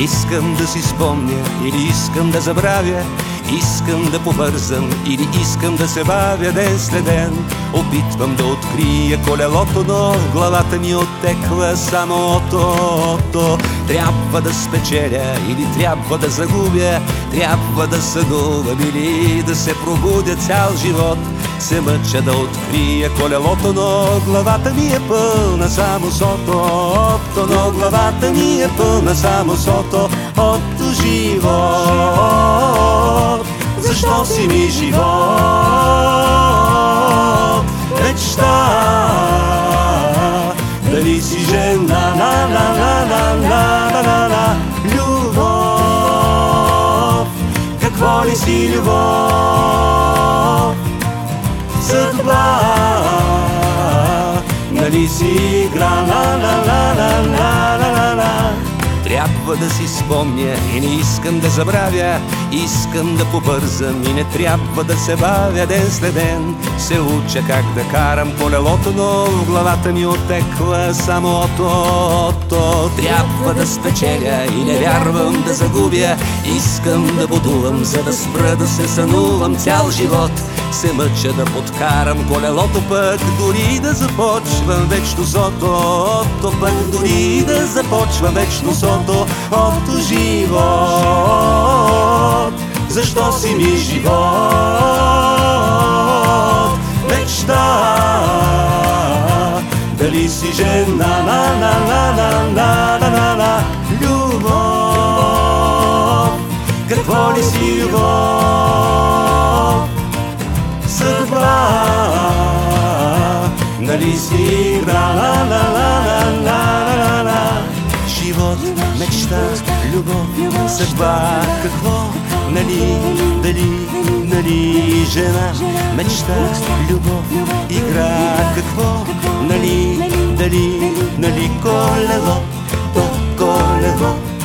Искам да си спомня или искам да забравя Искам да побързам или искам да се бавя ден след ден. Опитвам да открия колелото, но главата ми оттеква само ото, Трябва да спечеля или трябва да загубя Трябва да съдувам или да се пробудя цял живот. Се мъча да открия колелото, но главата ми е пълна само с ото, Но главата ми е пълна само с ото, ото живот. Защо си ми живот? Мечта. Дали си жена? На на на на на на на на Любов. Какво ли си любов? Parisi, gra la la la la la. Да си спомня и не искам да забравя. Искам да побързам и не трябва да се бавя ден след ден. Се уча как да карам колелото, но в главата ми отекла само ото Трябва да спечеля и не вярвам да загубя. Искам да будувам, за да спра да се сънувам цял живот. Се мъча да подкарам колелото пък Дори да започвам вечно с ото Пък дори да започвам вечно с Ото живот. Защо си ми живот? Мечта. Дали си жена? На на на на на на на на. Любов. Какво ли си любов? Съдба. Нали си игра на на на на на живот, мечта, любов, съдба, какво, нали, дали, нали, жена, мечта, любов, игра, какво, нали, дали, нали, колело, то колело.